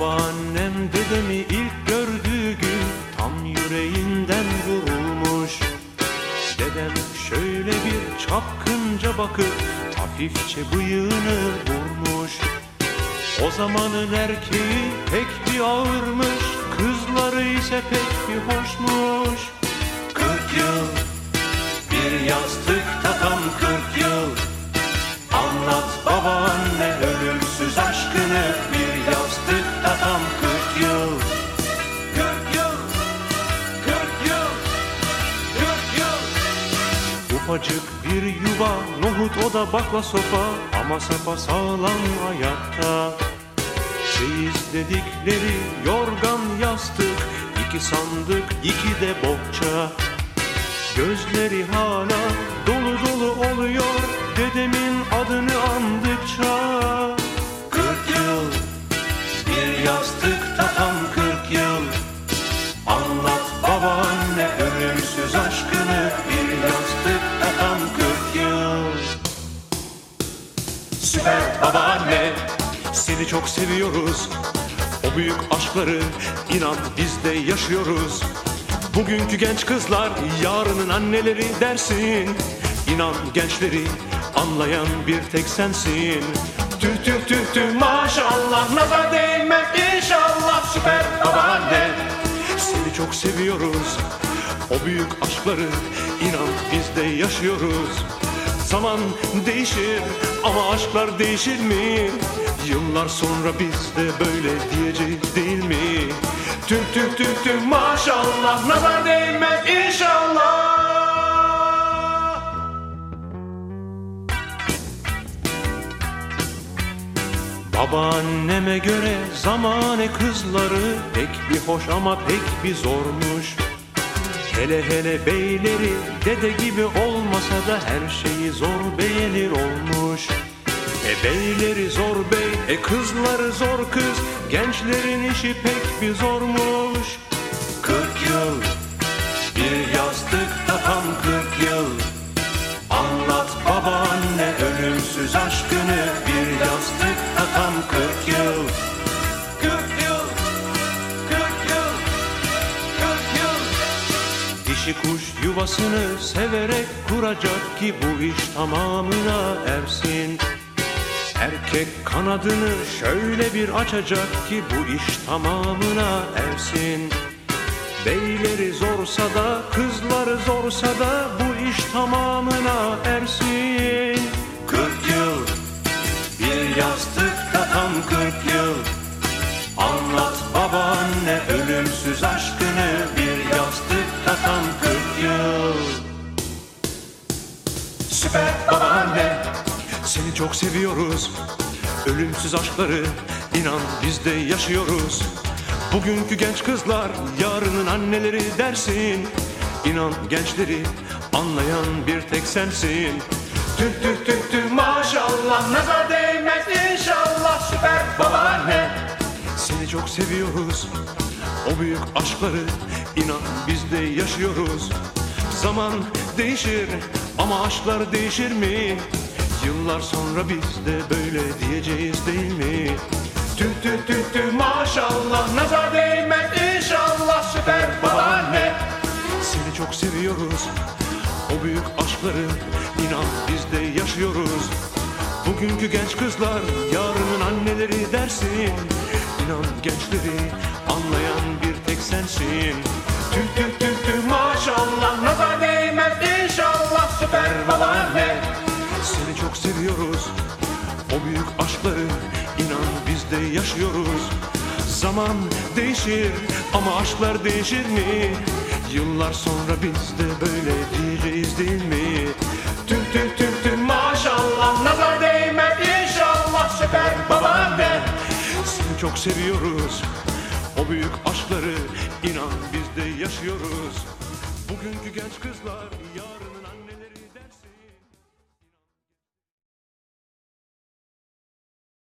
Babaannem dedemi ilk gördüğü gün tam yüreğinden vurulmuş. Dedem şöyle bir çapkınca bakıp hafifçe bıyığını vurmuş. O zamanın erkeği pek bir ağırmış, kızları ise pek bir hoşmuş. Kırk yıl bir yastıkta tam kırk Ufacık bir yuva, nohut o da bakla sopa. Ama sapa sağlam ayakta Çeyiz dedikleri yorgan yastık. İki sandık iki de bohça. Gözleri hala seni çok seviyoruz. O büyük aşkları inan biz de yaşıyoruz. Bugünkü genç kızlar yarının anneleri dersin. İnan gençleri anlayan bir tek sensin. Tüh tüh tüh tüh maşallah nazar değmez inşallah Süper babaanne. Seni çok seviyoruz. O büyük aşkları inan biz de yaşıyoruz Zaman değişir ama aşklar değişir mi? Yıllar sonra biz de böyle diyeceğiz değil mi? Tüh tüh tüh tüh maşallah nazar değmez inşallah Babaanneme göre zamane kızları Pek bir hoş ama pek bir zormuş Hele hele beyleri dede gibi olmasa da her şeyi zor beğenir olmuş. E beyleri zor bey, e kızları zor kız, gençlerin işi pek bir zormuş. Kırk yıl, bir yastıkta tam kırk yıl. Dişi kuş yuvasını severek kuracak ki bu iş tamamına ersin. Erkek kanadını şöyle bir açacak ki bu iş tamamına ersin. Beyleri zorsa da kızları zorsa da bu iş tamamına ersin. Çok seviyoruz. Ölümsüz aşkları inan biz de yaşıyoruz. Bugünkü genç kızlar yarının anneleri dersin. İnan gençleri anlayan bir tek sensin. Tüh tüh tüh tüh maşallah nazar değmez inşallah Süper babaanne. Seni çok seviyoruz. O büyük aşkları inan biz de yaşıyoruz. Zaman değişir ama aşklar değişir mi? Yıllar sonra biz de böyle diyeceğiz değil mi? Tüh tüh tüh tüh maşallah nazar değmez inşallah Süper babaanne seni çok seviyoruz O büyük aşkları inan biz de yaşıyoruz. Bugünkü genç kızlar yarının anneleri dersin. İnan gençleri anlayan bir tek sensin. Tüh tüh seviyoruz O büyük aşkları inan biz de yaşıyoruz. Zaman değişir ama aşklar değişir mi? Yıllar sonra biz de böyle diyeceğiz değil mi? Tüh tüh tüh tüh maşallah nazar değmez inşallah süper babaanne Seni çok seviyoruz. O büyük aşkları inan biz de yaşıyoruz. Bugünkü genç kızlar yarını